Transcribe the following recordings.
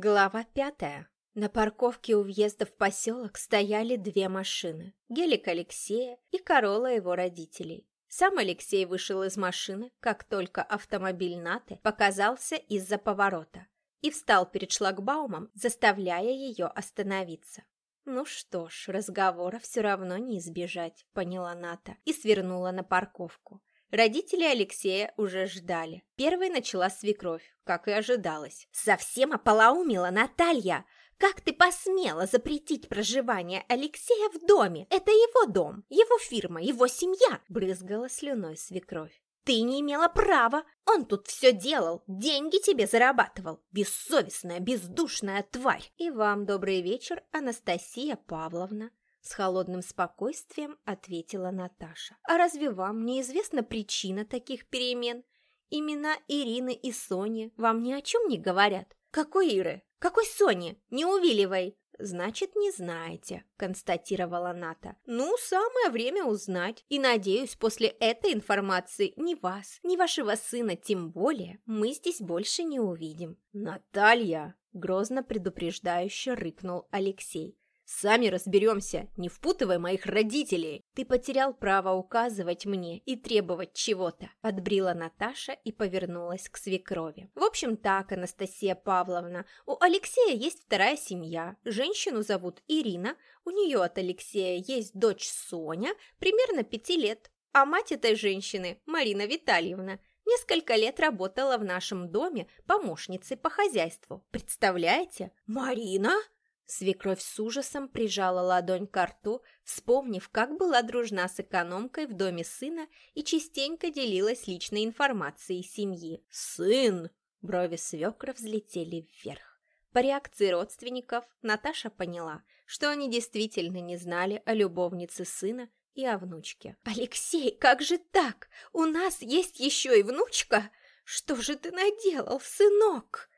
Глава пятая. На парковке у въезда в поселок стояли две машины. Гелик Алексея и Корола его родителей. Сам Алексей вышел из машины, как только автомобиль Наты показался из-за поворота и встал перед шлагбаумом, заставляя ее остановиться. «Ну что ж, разговора все равно не избежать», — поняла Ната и свернула на парковку. Родители Алексея уже ждали. Первой начала свекровь, как и ожидалось. «Совсем ополоумила Наталья! Как ты посмела запретить проживание Алексея в доме? Это его дом, его фирма, его семья!» Брызгала слюной свекровь. «Ты не имела права! Он тут все делал, деньги тебе зарабатывал! Бессовестная, бездушная тварь!» «И вам добрый вечер, Анастасия Павловна!» С холодным спокойствием ответила Наташа. «А разве вам неизвестна причина таких перемен? Имена Ирины и Сони вам ни о чем не говорят? Какой Иры? Какой Сони? Не увиливай!» «Значит, не знаете», — констатировала Ната. «Ну, самое время узнать. И, надеюсь, после этой информации ни вас, ни вашего сына, тем более, мы здесь больше не увидим». «Наталья!» — грозно предупреждающе рыкнул Алексей. Сами разберемся, не впутывай моих родителей. Ты потерял право указывать мне и требовать чего-то. Отбрила Наташа и повернулась к свекрови. В общем так, Анастасия Павловна, у Алексея есть вторая семья. Женщину зовут Ирина, у нее от Алексея есть дочь Соня, примерно пяти лет. А мать этой женщины, Марина Витальевна, несколько лет работала в нашем доме помощницей по хозяйству. Представляете? Марина? Свекровь с ужасом прижала ладонь к рту, вспомнив, как была дружна с экономкой в доме сына и частенько делилась личной информацией семьи. «Сын!» Брови свекра взлетели вверх. По реакции родственников Наташа поняла, что они действительно не знали о любовнице сына и о внучке. «Алексей, как же так? У нас есть еще и внучка? Что же ты наделал, сынок?»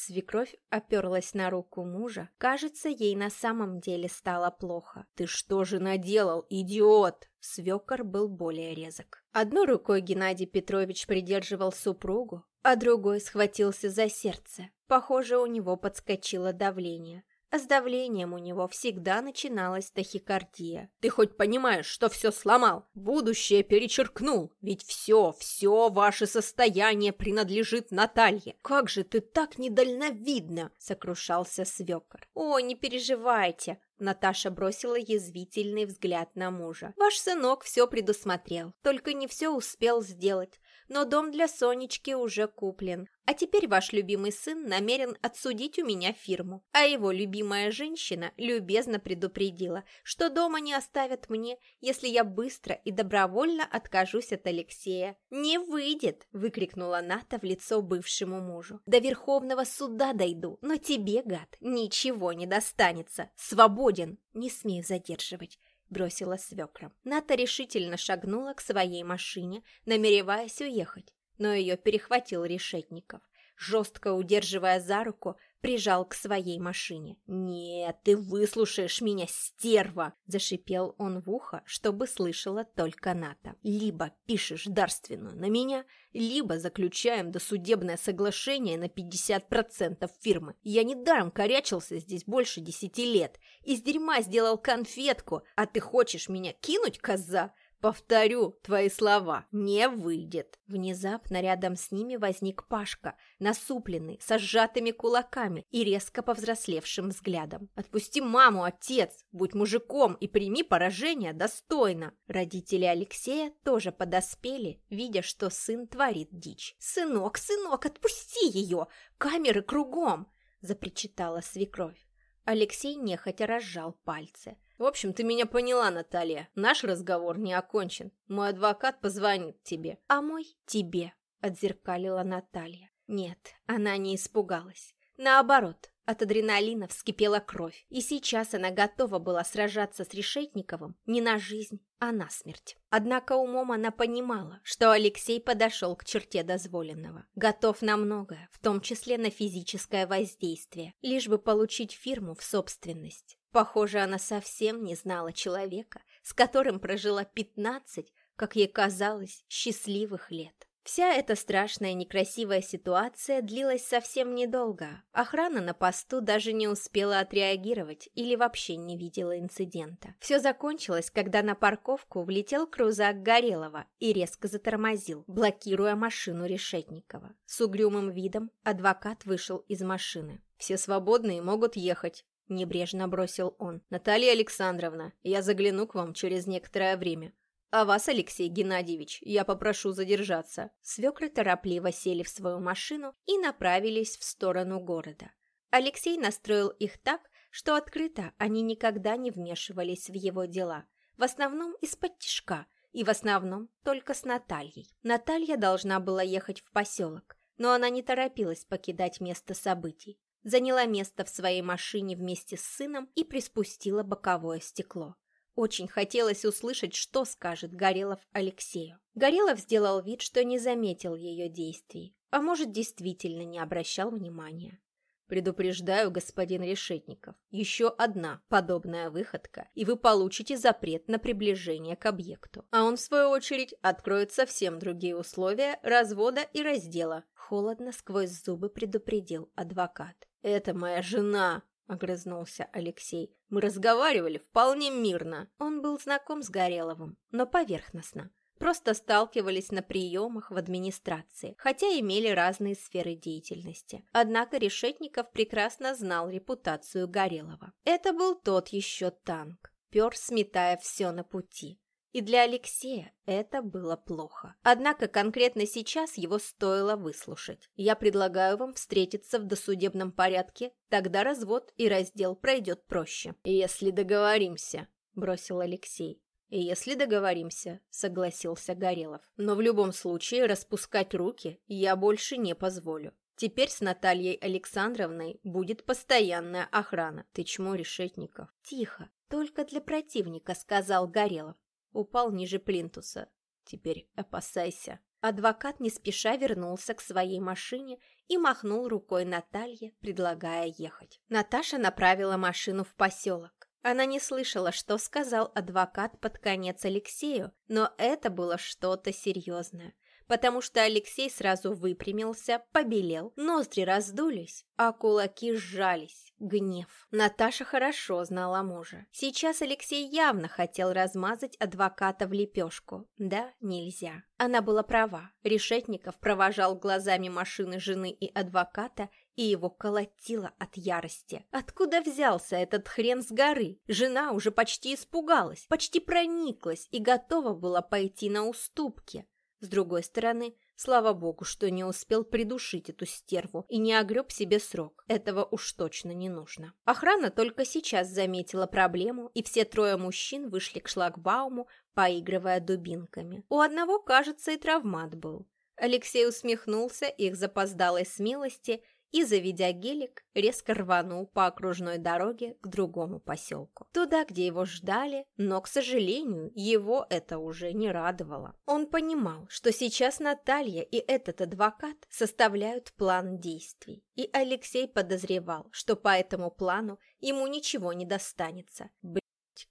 Свекровь оперлась на руку мужа. Кажется, ей на самом деле стало плохо. «Ты что же наделал, идиот?» Свекор был более резок. Одной рукой Геннадий Петрович придерживал супругу, а другой схватился за сердце. Похоже, у него подскочило давление с давлением у него всегда начиналась тахикардия. «Ты хоть понимаешь, что все сломал? Будущее перечеркнул, ведь все, все ваше состояние принадлежит Наталье. Как же ты так недальновидно!» — сокрушался свекор. «О, не переживайте!» Наташа бросила язвительный взгляд на мужа. «Ваш сынок все предусмотрел, только не все успел сделать но дом для Сонечки уже куплен. А теперь ваш любимый сын намерен отсудить у меня фирму. А его любимая женщина любезно предупредила, что дома не оставят мне, если я быстро и добровольно откажусь от Алексея. «Не выйдет!» – выкрикнула Ната в лицо бывшему мужу. «До Верховного суда дойду, но тебе, гад, ничего не достанется. Свободен! Не смею задерживать бросила свекра. Ната решительно шагнула к своей машине, намереваясь уехать, но ее перехватил Решетников. Жестко удерживая за руку, прижал к своей машине. «Нет, ты выслушаешь меня, стерва!» – зашипел он в ухо, чтобы слышала только Ната. «Либо пишешь дарственную на меня, либо заключаем досудебное соглашение на 50% фирмы. Я недаром корячился здесь больше десяти лет. Из дерьма сделал конфетку, а ты хочешь меня кинуть, коза?» Повторю твои слова, не выйдет. Внезапно рядом с ними возник Пашка, насупленный, со сжатыми кулаками и резко повзрослевшим взглядом. Отпусти маму, отец, будь мужиком и прими поражение достойно. Родители Алексея тоже подоспели, видя, что сын творит дичь. Сынок, сынок, отпусти ее! Камеры кругом! запричитала свекровь. Алексей нехотя разжал пальцы. В общем, ты меня поняла, Наталья. Наш разговор не окончен. Мой адвокат позвонит тебе. А мой тебе, отзеркалила Наталья. Нет, она не испугалась. Наоборот, от адреналина вскипела кровь, и сейчас она готова была сражаться с Решетниковым не на жизнь, а на смерть. Однако умом она понимала, что Алексей подошел к черте дозволенного, готов на многое, в том числе на физическое воздействие, лишь бы получить фирму в собственность. Похоже, она совсем не знала человека, с которым прожила пятнадцать, как ей казалось, счастливых лет. Вся эта страшная некрасивая ситуация длилась совсем недолго. Охрана на посту даже не успела отреагировать или вообще не видела инцидента. Все закончилось, когда на парковку влетел крузак Горелова и резко затормозил, блокируя машину Решетникова. С угрюмым видом адвокат вышел из машины. «Все свободные могут ехать», — небрежно бросил он. «Наталья Александровна, я загляну к вам через некоторое время. «А вас, Алексей Геннадьевич, я попрошу задержаться». Свекры торопливо сели в свою машину и направились в сторону города. Алексей настроил их так, что открыто они никогда не вмешивались в его дела. В основном из-под тишка, и в основном только с Натальей. Наталья должна была ехать в поселок, но она не торопилась покидать место событий. Заняла место в своей машине вместе с сыном и приспустила боковое стекло. Очень хотелось услышать, что скажет Горелов Алексею. Горелов сделал вид, что не заметил ее действий, а может, действительно не обращал внимания. Предупреждаю, господин Решетников, еще одна подобная выходка, и вы получите запрет на приближение к объекту. А он, в свою очередь, откроет совсем другие условия развода и раздела. Холодно сквозь зубы предупредил адвокат. «Это моя жена!» Огрызнулся Алексей. «Мы разговаривали вполне мирно». Он был знаком с Гореловым, но поверхностно. Просто сталкивались на приемах в администрации, хотя имели разные сферы деятельности. Однако Решетников прекрасно знал репутацию Горелова. Это был тот еще танк, пер, сметая все на пути. И для Алексея это было плохо. Однако конкретно сейчас его стоило выслушать. Я предлагаю вам встретиться в досудебном порядке, тогда развод и раздел пройдет проще. Если договоримся, бросил Алексей. «Если договоримся», — согласился Горелов. «Но в любом случае распускать руки я больше не позволю. Теперь с Натальей Александровной будет постоянная охрана. Ты чмо, Решетников?» «Тихо, только для противника», — сказал Горелов упал ниже плинтуса. Теперь опасайся. Адвокат не спеша вернулся к своей машине и махнул рукой Наталье, предлагая ехать. Наташа направила машину в поселок. Она не слышала, что сказал адвокат под конец Алексею, но это было что-то серьезное потому что Алексей сразу выпрямился, побелел, ноздри раздулись, а кулаки сжались. Гнев. Наташа хорошо знала мужа. Сейчас Алексей явно хотел размазать адвоката в лепешку. Да, нельзя. Она была права. Решетников провожал глазами машины жены и адвоката и его колотило от ярости. Откуда взялся этот хрен с горы? Жена уже почти испугалась, почти прониклась и готова была пойти на уступки. С другой стороны, слава богу, что не успел придушить эту стерву и не огреб себе срок. Этого уж точно не нужно. Охрана только сейчас заметила проблему, и все трое мужчин вышли к шлагбауму, поигрывая дубинками. У одного, кажется, и травмат был. Алексей усмехнулся их запоздалой смелости и, заведя гелик, резко рванул по окружной дороге к другому поселку. Туда, где его ждали, но, к сожалению, его это уже не радовало. Он понимал, что сейчас Наталья и этот адвокат составляют план действий, и Алексей подозревал, что по этому плану ему ничего не достанется. Блять,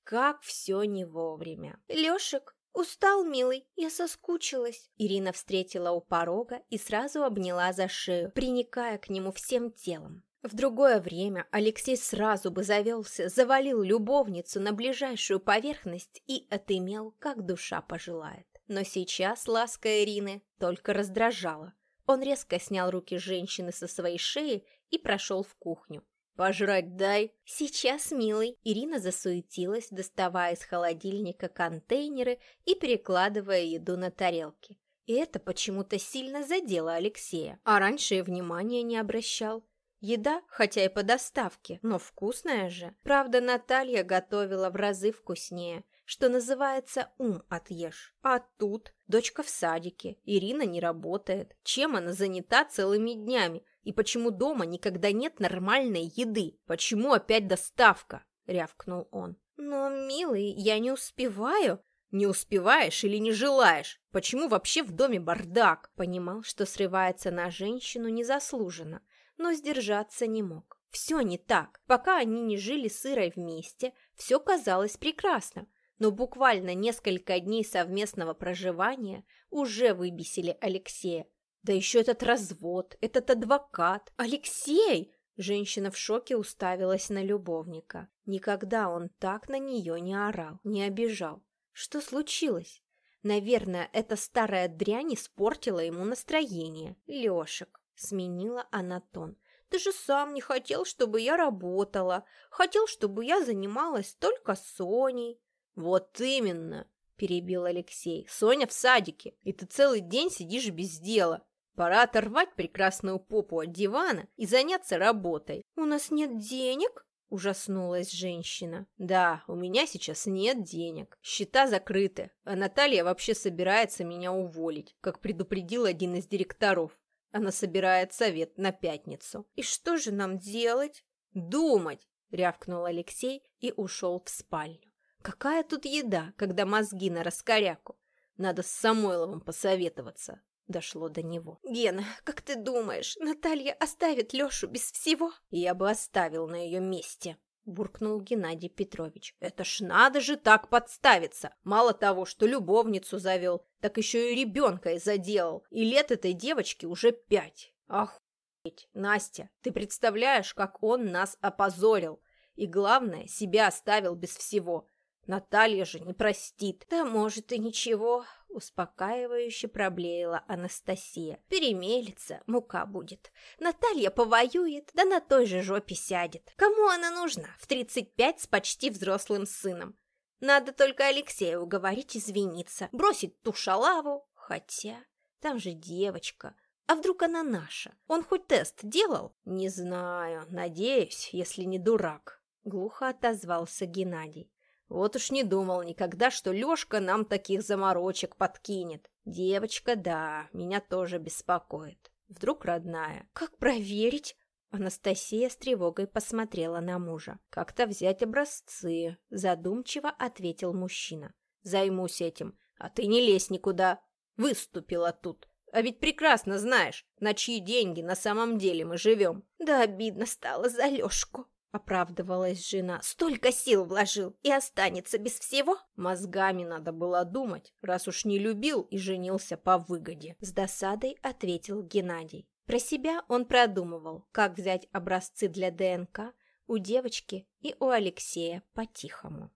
как все не вовремя. «Лешек, «Устал, милый, я соскучилась». Ирина встретила у порога и сразу обняла за шею, приникая к нему всем телом. В другое время Алексей сразу бы завелся, завалил любовницу на ближайшую поверхность и отымел, как душа пожелает. Но сейчас ласка Ирины только раздражала. Он резко снял руки женщины со своей шеи и прошел в кухню. «Пожрать дай!» «Сейчас, милый!» Ирина засуетилась, доставая из холодильника контейнеры и перекладывая еду на тарелки. И это почему-то сильно задело Алексея, а раньше и внимания не обращал. Еда, хотя и по доставке, но вкусная же. Правда, Наталья готовила в разы вкуснее, что называется «ум отъешь». А тут дочка в садике, Ирина не работает. Чем она занята целыми днями? И почему дома никогда нет нормальной еды? Почему опять доставка?» — рявкнул он. «Но, милый, я не успеваю». «Не успеваешь или не желаешь? Почему вообще в доме бардак?» Понимал, что срывается на женщину незаслуженно, но сдержаться не мог. Все не так. Пока они не жили с Ирой вместе, все казалось прекрасно. но буквально несколько дней совместного проживания уже выбесили Алексея. Да еще этот развод, этот адвокат. Алексей! Женщина в шоке уставилась на любовника. Никогда он так на нее не орал, не обижал. Что случилось? Наверное, эта старая дрянь испортила ему настроение. Лешек, сменила она тон. Ты же сам не хотел, чтобы я работала. Хотел, чтобы я занималась только Соней. Вот именно, перебил Алексей. Соня в садике, и ты целый день сидишь без дела. Пора оторвать прекрасную попу от дивана и заняться работой. У нас нет денег? Ужаснулась женщина. «Да, у меня сейчас нет денег. Счета закрыты, а Наталья вообще собирается меня уволить, как предупредил один из директоров. Она собирает совет на пятницу. И что же нам делать?» «Думать!» — рявкнул Алексей и ушел в спальню. «Какая тут еда, когда мозги на раскоряку? Надо с Самойловым посоветоваться дошло до него. «Гена, как ты думаешь, Наталья оставит Лешу без всего?» «Я бы оставил на ее месте», — буркнул Геннадий Петрович. «Это ж надо же так подставиться! Мало того, что любовницу завел, так еще и ребенка и заделал, и лет этой девочке уже пять. Охуеть, Настя, ты представляешь, как он нас опозорил? И главное, себя оставил без всего. Наталья же не простит. Да может и ничего, успокаивающе проблеяла Анастасия. Перемелится, мука будет. Наталья повоюет, да на той же жопе сядет. Кому она нужна в 35 с почти взрослым сыном? Надо только Алексея уговорить извиниться, бросить ту шалаву. Хотя, там же девочка. А вдруг она наша? Он хоть тест делал? Не знаю, надеюсь, если не дурак. Глухо отозвался Геннадий. Вот уж не думал никогда, что Лёшка нам таких заморочек подкинет. Девочка, да, меня тоже беспокоит. Вдруг родная. Как проверить? Анастасия с тревогой посмотрела на мужа. «Как-то взять образцы», — задумчиво ответил мужчина. «Займусь этим, а ты не лезь никуда. Выступила тут. А ведь прекрасно знаешь, на чьи деньги на самом деле мы живем». «Да обидно стало за Лёшку», — оправдывалась жена. «Столько сил вложил и останется без всего?» «Мозгами надо было думать, раз уж не любил и женился по выгоде», — с досадой ответил Геннадий. Про себя он продумывал, как взять образцы для ДНК у девочки и у Алексея по-тихому.